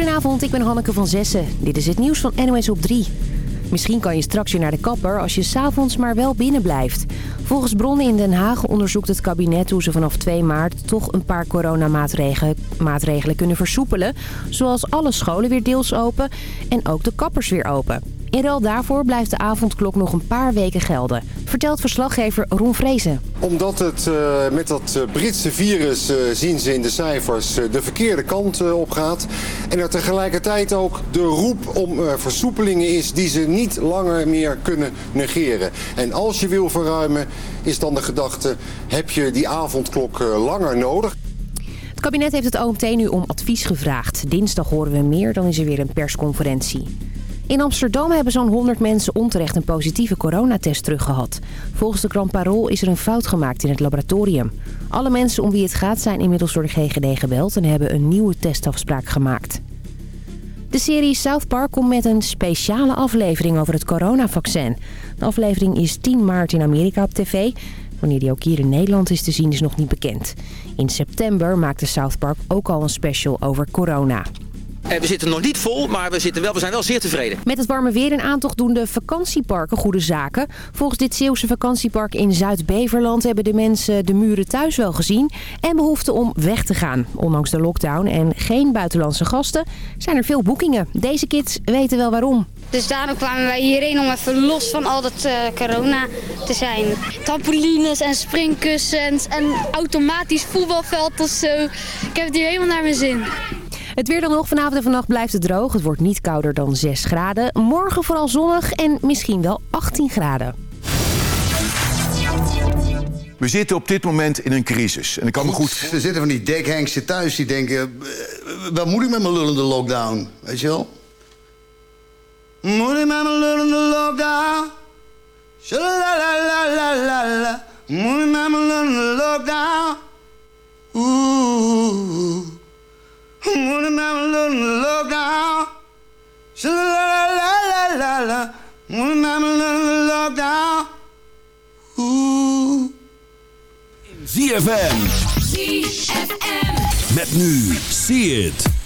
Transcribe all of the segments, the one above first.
Goedenavond, ik ben Hanneke van Zessen. Dit is het nieuws van NOS op 3. Misschien kan je straks weer naar de kapper als je s'avonds maar wel binnen blijft. Volgens bronnen in Den Haag onderzoekt het kabinet hoe ze vanaf 2 maart toch een paar coronamaatregelen maatregelen kunnen versoepelen. Zoals alle scholen weer deels open en ook de kappers weer open. In ruil daarvoor blijft de avondklok nog een paar weken gelden. Vertelt verslaggever Ron Vrezen. Omdat het uh, met dat uh, Britse virus uh, zien ze in de cijfers de verkeerde kant op gaat. En er tegelijkertijd ook de roep om versoepelingen is die ze niet langer meer kunnen negeren. En als je wil verruimen is dan de gedachte, heb je die avondklok langer nodig? Het kabinet heeft het OMT nu om advies gevraagd. Dinsdag horen we meer, dan is er weer een persconferentie. In Amsterdam hebben zo'n 100 mensen onterecht een positieve coronatest teruggehad. Volgens de krant Parool is er een fout gemaakt in het laboratorium. Alle mensen om wie het gaat zijn inmiddels door de GGD gebeld en hebben een nieuwe testafspraak gemaakt. De serie South Park komt met een speciale aflevering over het coronavaccin. De aflevering is 10 maart in Amerika op tv. Wanneer die ook hier in Nederland is te zien is nog niet bekend. In september maakte South Park ook al een special over corona. We zitten nog niet vol, maar we, zitten wel, we zijn wel zeer tevreden. Met het warme weer in aantocht doen de vakantieparken goede zaken. Volgens dit Zeeuwse vakantiepark in Zuid-Beverland hebben de mensen de muren thuis wel gezien. En behoefte om weg te gaan. Ondanks de lockdown en geen buitenlandse gasten zijn er veel boekingen. Deze kids weten wel waarom. Dus daarom kwamen wij hierheen om even los van al dat uh, corona te zijn. Trampolines en springkussens en automatisch voetbalveld of zo. Ik heb het hier helemaal naar mijn zin. Het weer dan nog. Vanavond en vannacht blijft het droog. Het wordt niet kouder dan 6 graden. Morgen vooral zonnig en misschien wel 18 graden. We zitten op dit moment in een crisis. En ik kan me goed... Er zitten van die dekhengsten thuis die denken... Wat moet ik met mijn lullende lockdown? Weet je wel? Moet ik met mijn lullende lockdown? Shalalala, Moet ik met mijn lullende lockdown? Oeh. Wanna mama look down. La la la la la. Wanna mama look down. Ooh. ZFM. ZFM. Met nu. See it.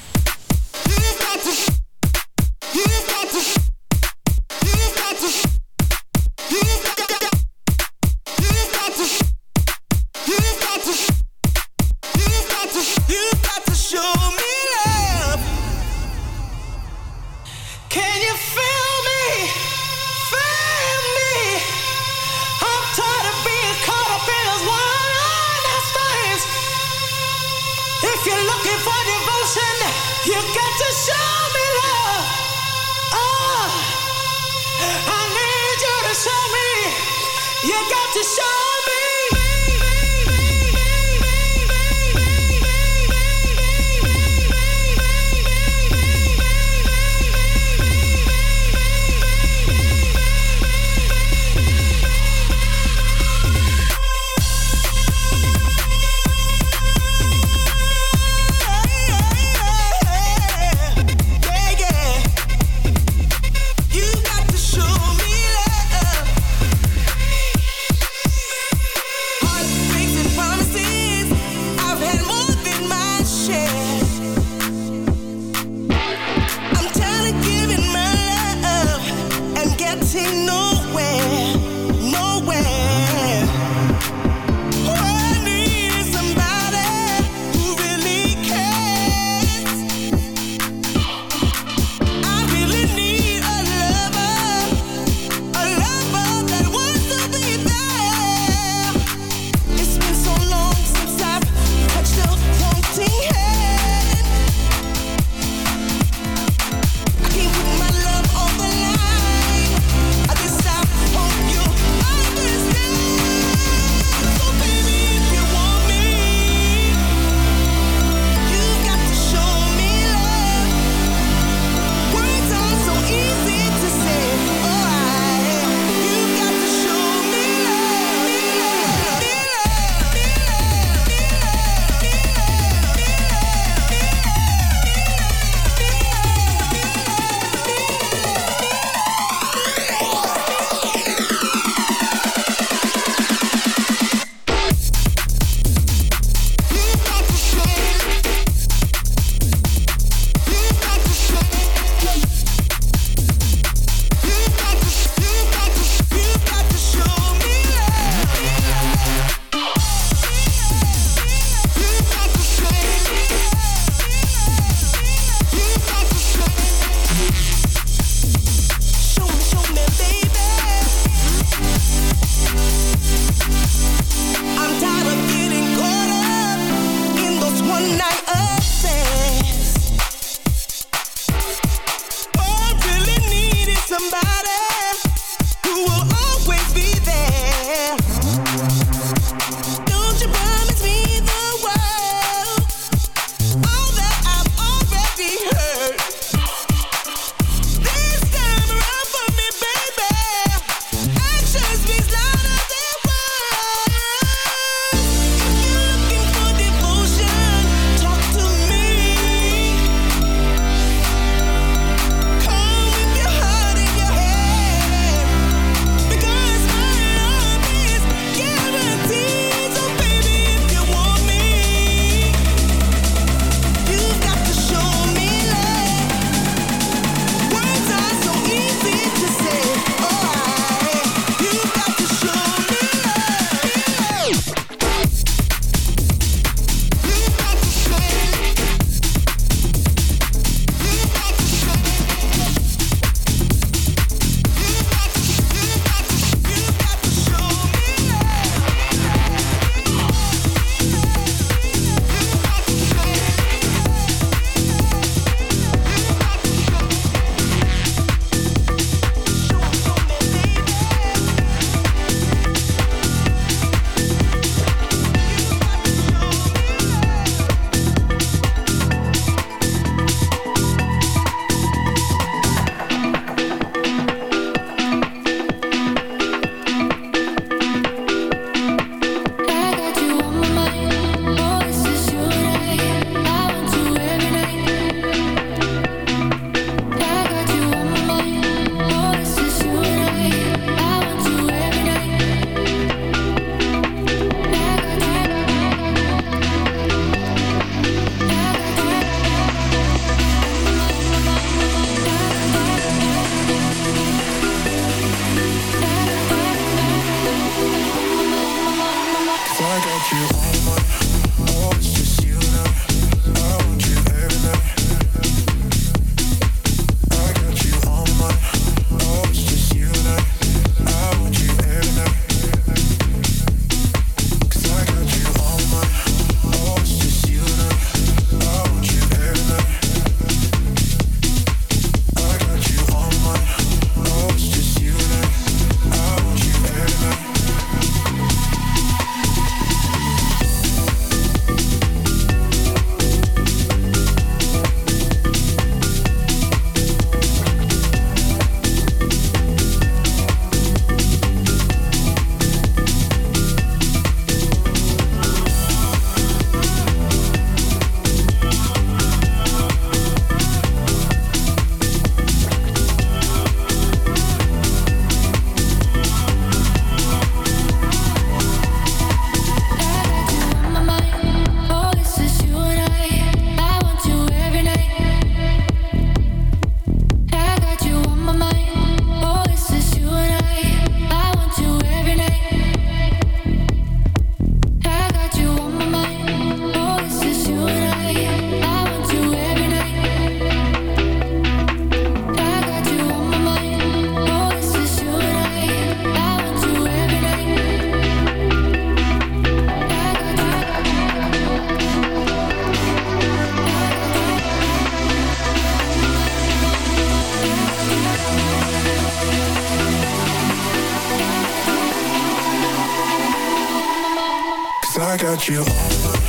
I got you.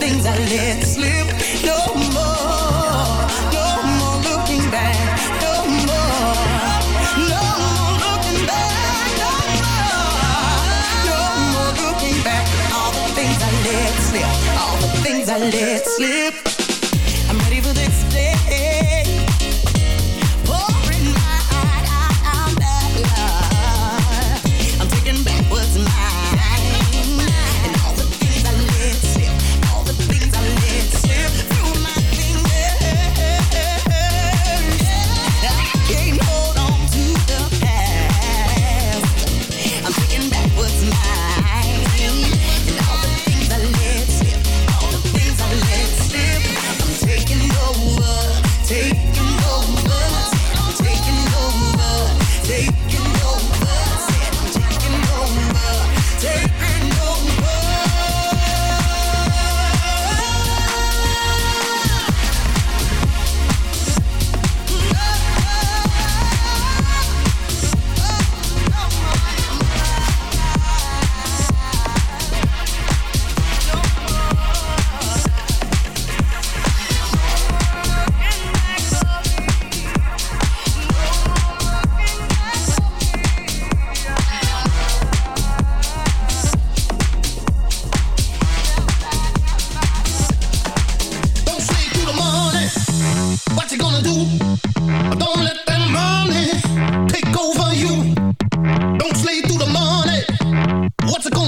Things I let slip. What's it gonna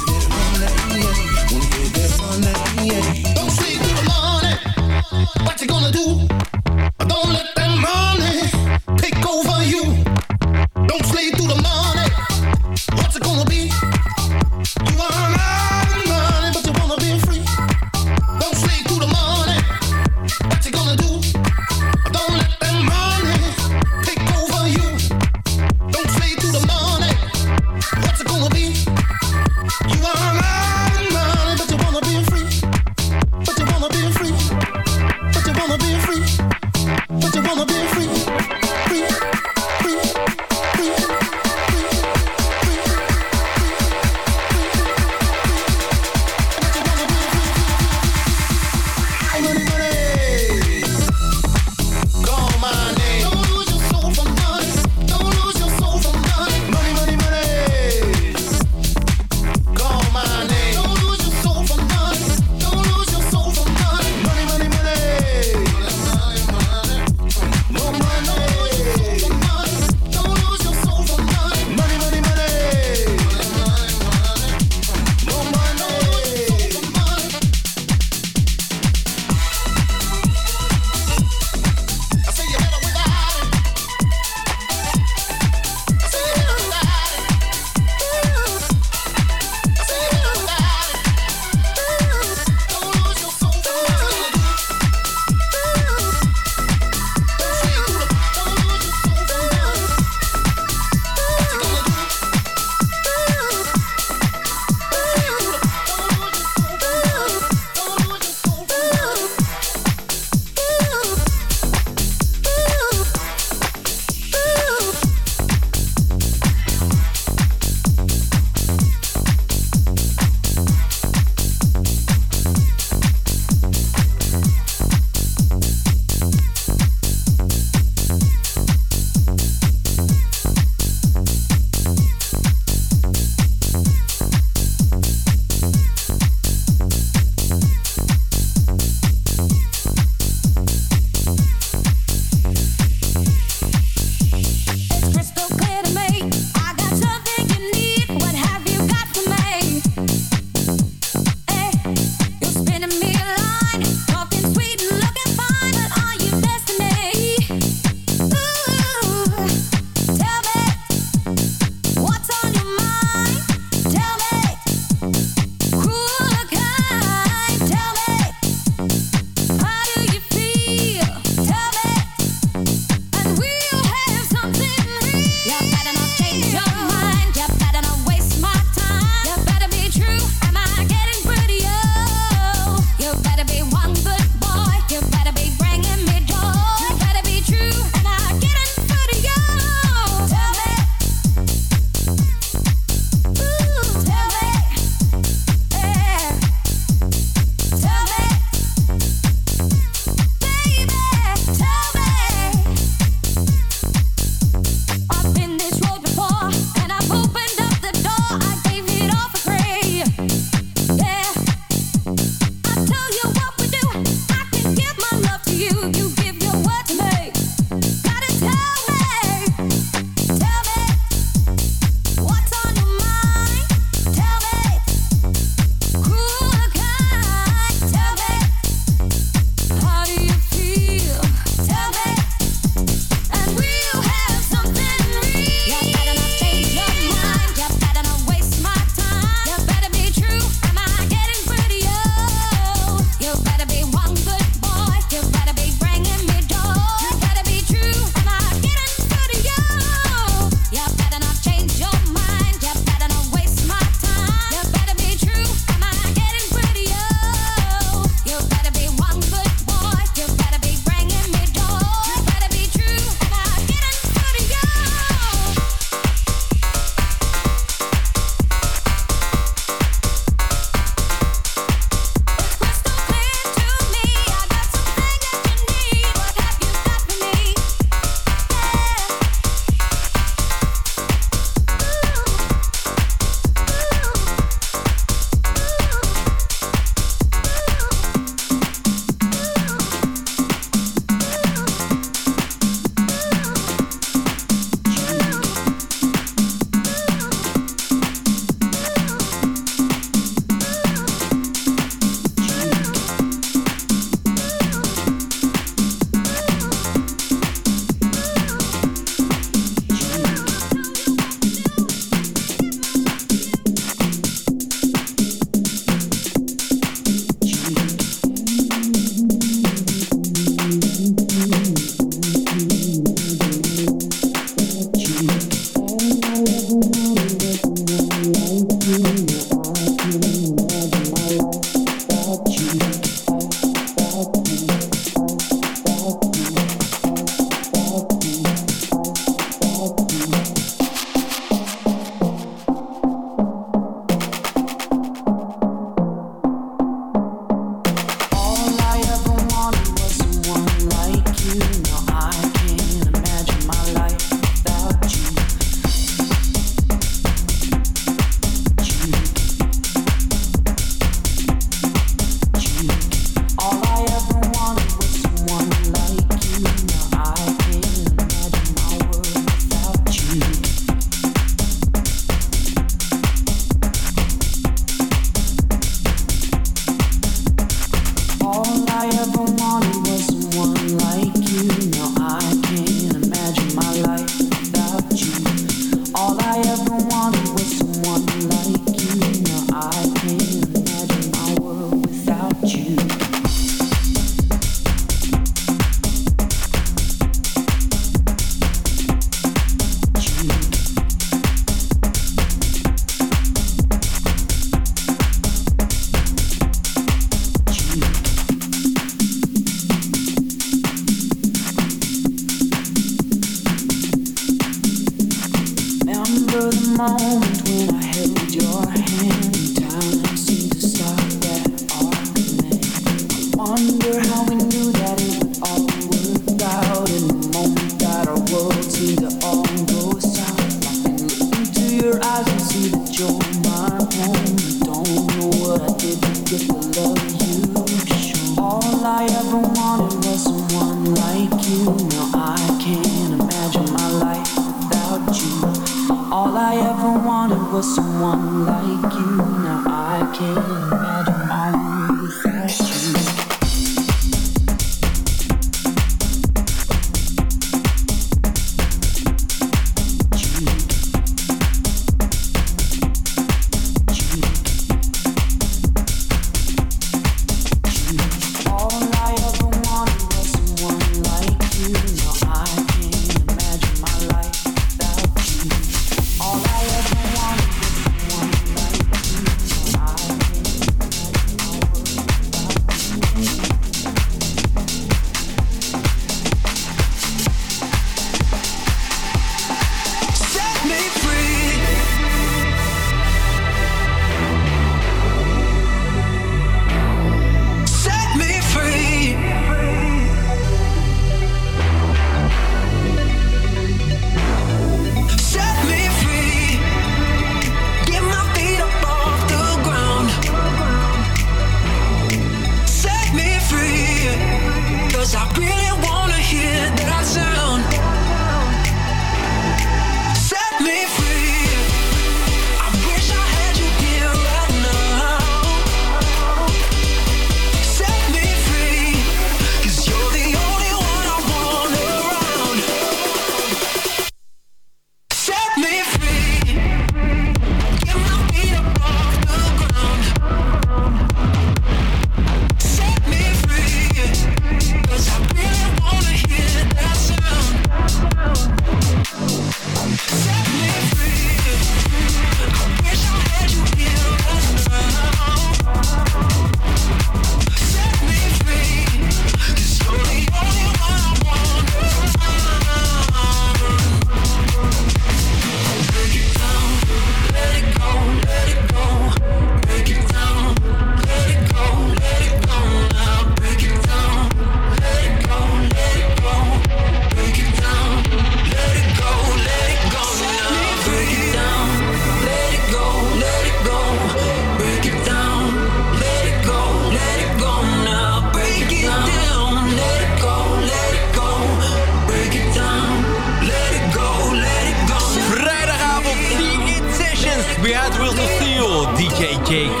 JK,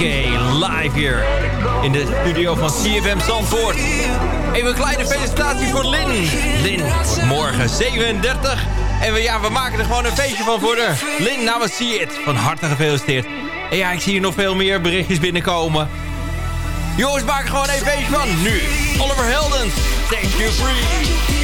live hier in de studio van CFM Zandvoort. Even een kleine felicitatie voor Lin. Lin morgen 37. En we, ja, we maken er gewoon een feestje van voor haar. Lin namens See It, van harte gefeliciteerd. En ja, ik zie hier nog veel meer berichtjes binnenkomen. Jongens, maak gewoon een feestje van. Nu, Oliver Heldens, Thank You Free.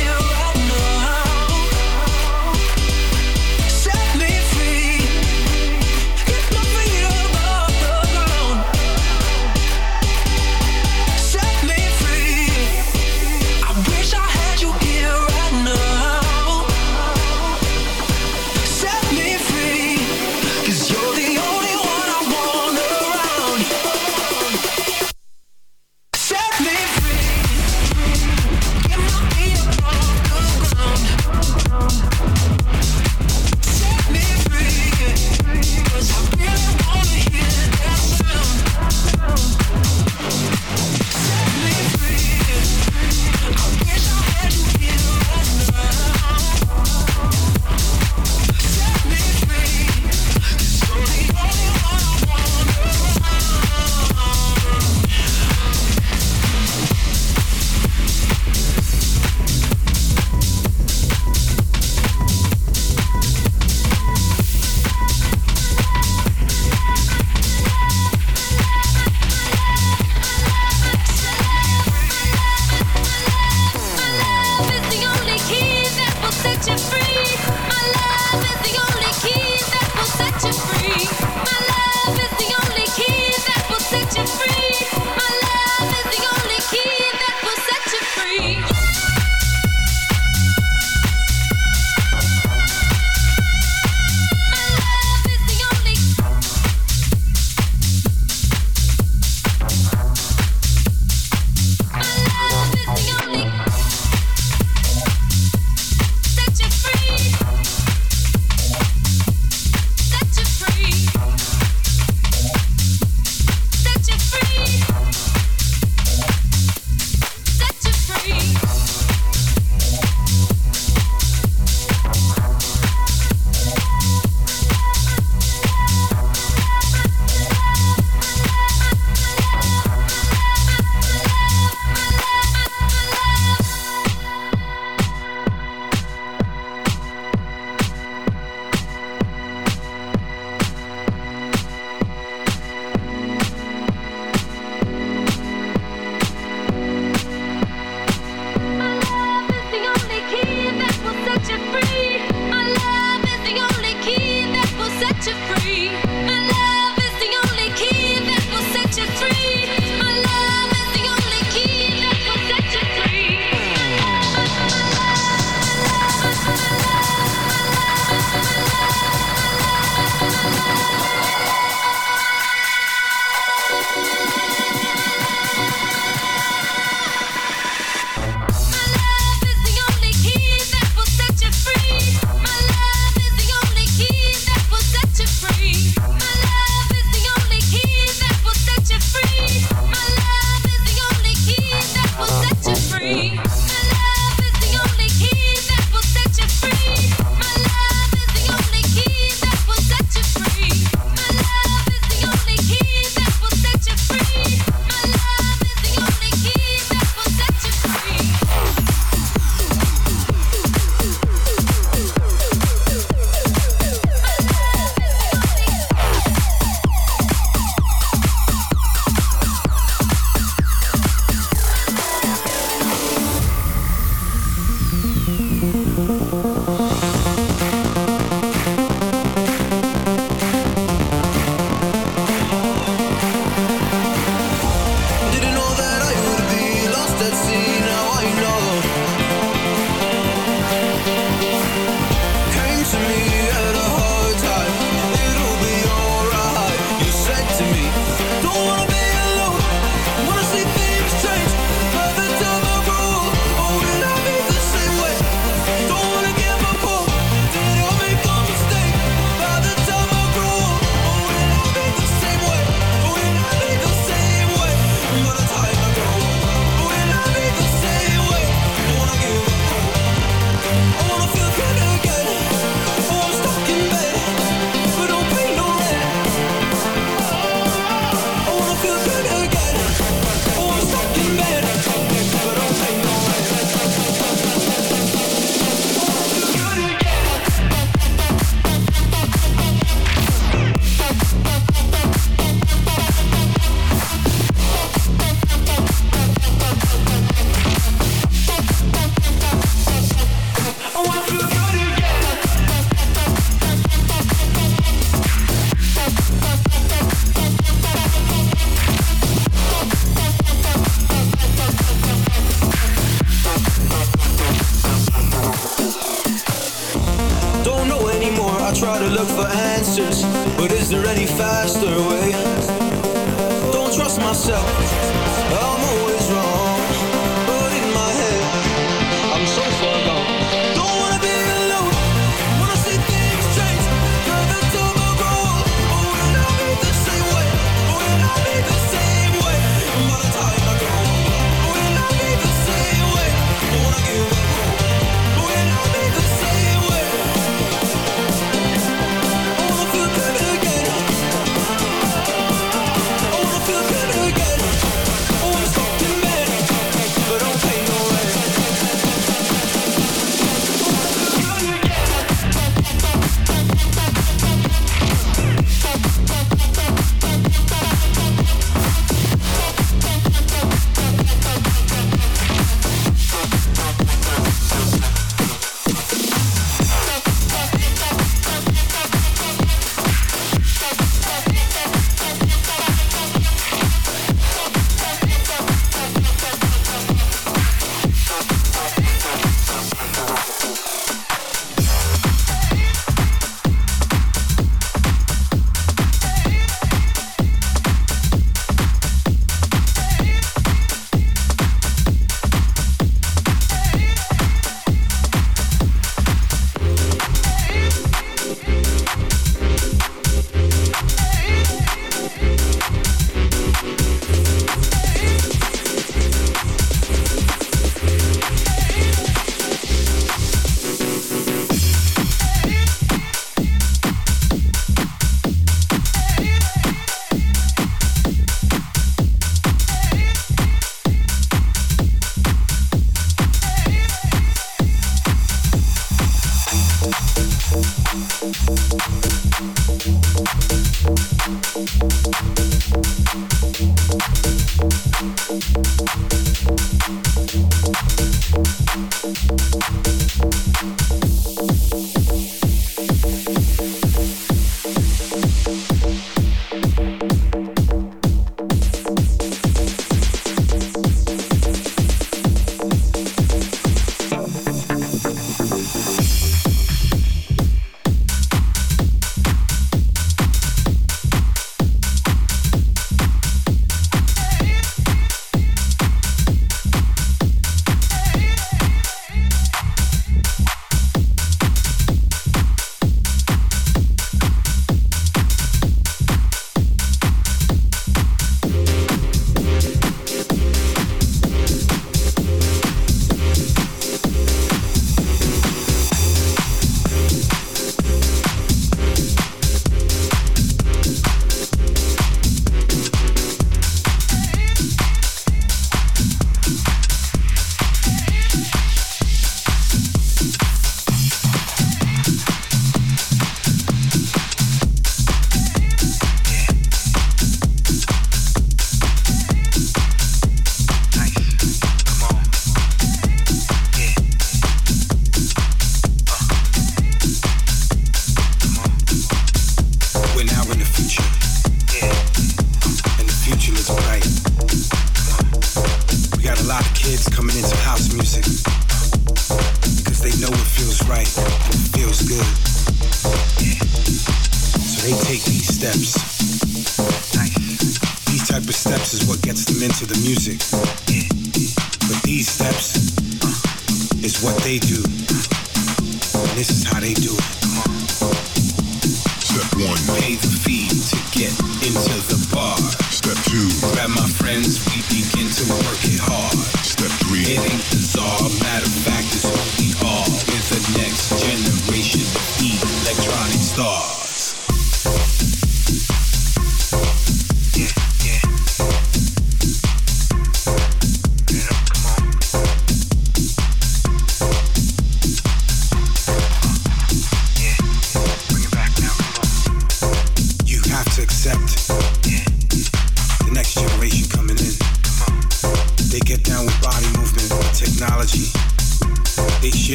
kids coming into house music because they know it feels right and it feels good. Yeah. So they take these steps. These type of steps is what gets them into the music. Yeah. But these steps uh, is what they do. And this is how they do it.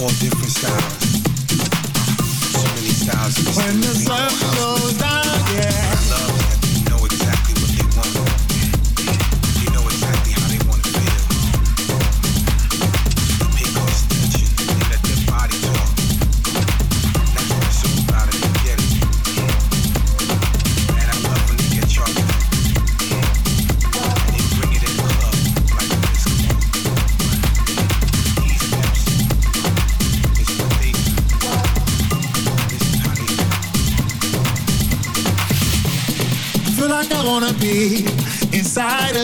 all different styles. So many styles. When the sun goes down.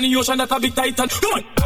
On the ocean, that a bit Titan. Come on.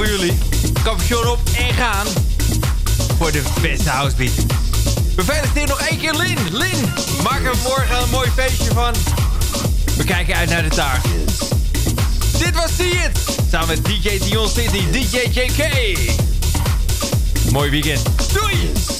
Voor jullie. Capuchon op en gaan. Voor de beste housebeat. We feliciteren nog één keer Lin. Lin, maak er morgen een mooi feestje van. We kijken uit naar de taart. Dit was See It. Samen met DJ Dion City, DJ JK. Mooi weekend. Doei!